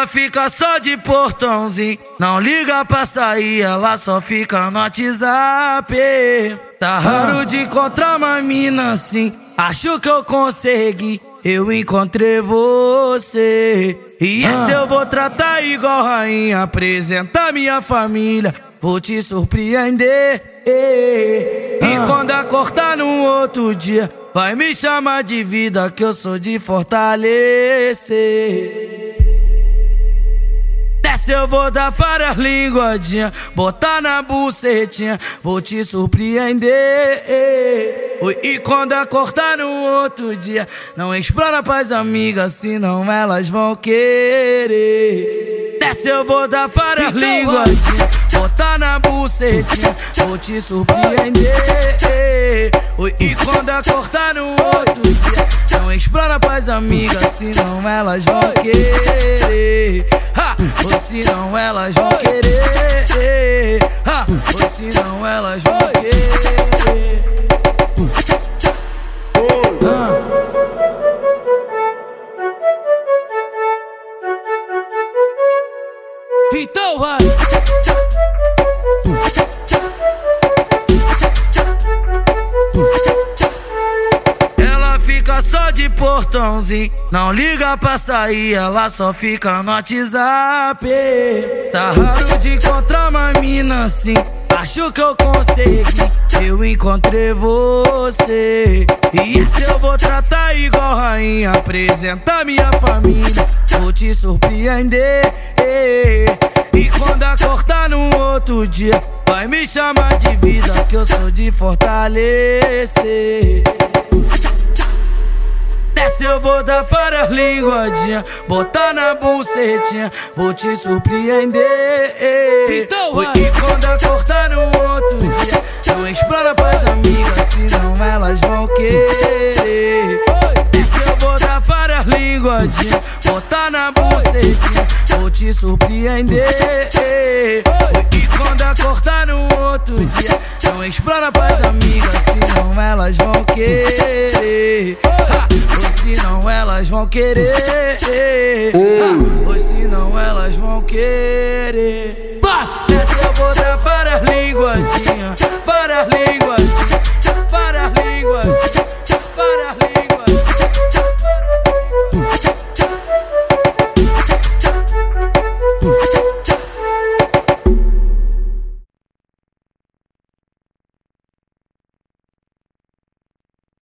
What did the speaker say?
Ela fica só de portãozinho, não liga pra sair, ela só fica no WhatsApp. Tá raro de encontrar uma mina assim, acho que eu consegui. Eu encontrei você. E esse eu vou tratar igual rainha. Apresentar minha família, vou te surpreender. E quando acordar no outro dia, vai me chamar de vida, que eu sou de fortalecer. Desce eu vou dar várias linguadinhas, botar na bucetinha, vou te surpreender. E quando acordar no outro dia, não explora pras amigas, senão elas vão querer. Desce eu vou dar várias então linguadinhas, botar na bucetinha, vou te surpreender. E quando acordar no outro dia, não explora pras amigas, senão elas vão querer. Ha! Ou senão elas vão querer. Ha! Ou senão elas vão querer. Então vai! Só de portãozinho, não liga pra sair, ela só fica no WhatsApp. Tá raro de encontrar uma mina assim, acho que eu consegui. Eu encontrei você. E esse eu vou tratar igual rainha, apresentar minha família, vou te surpreender. E quando acordar no outro dia, vai me chamar de vida, que eu sou de fortalecer. Desce eu vou dar várias linguadinhas, botar na bucetinha, vou te surpreender. Então vai. E quando acordar no outro dia, não explora pras amigas, senão elas vão querer. Desce eu vou dar várias linguadinhas, botar na bucetinha, vou te surpreender. E quando acordar no outro dia, não explora pras amigas, senão elas vão querer vão querer. Ah, pois senão elas vão querer. Essa eu vou dar é para as línguas.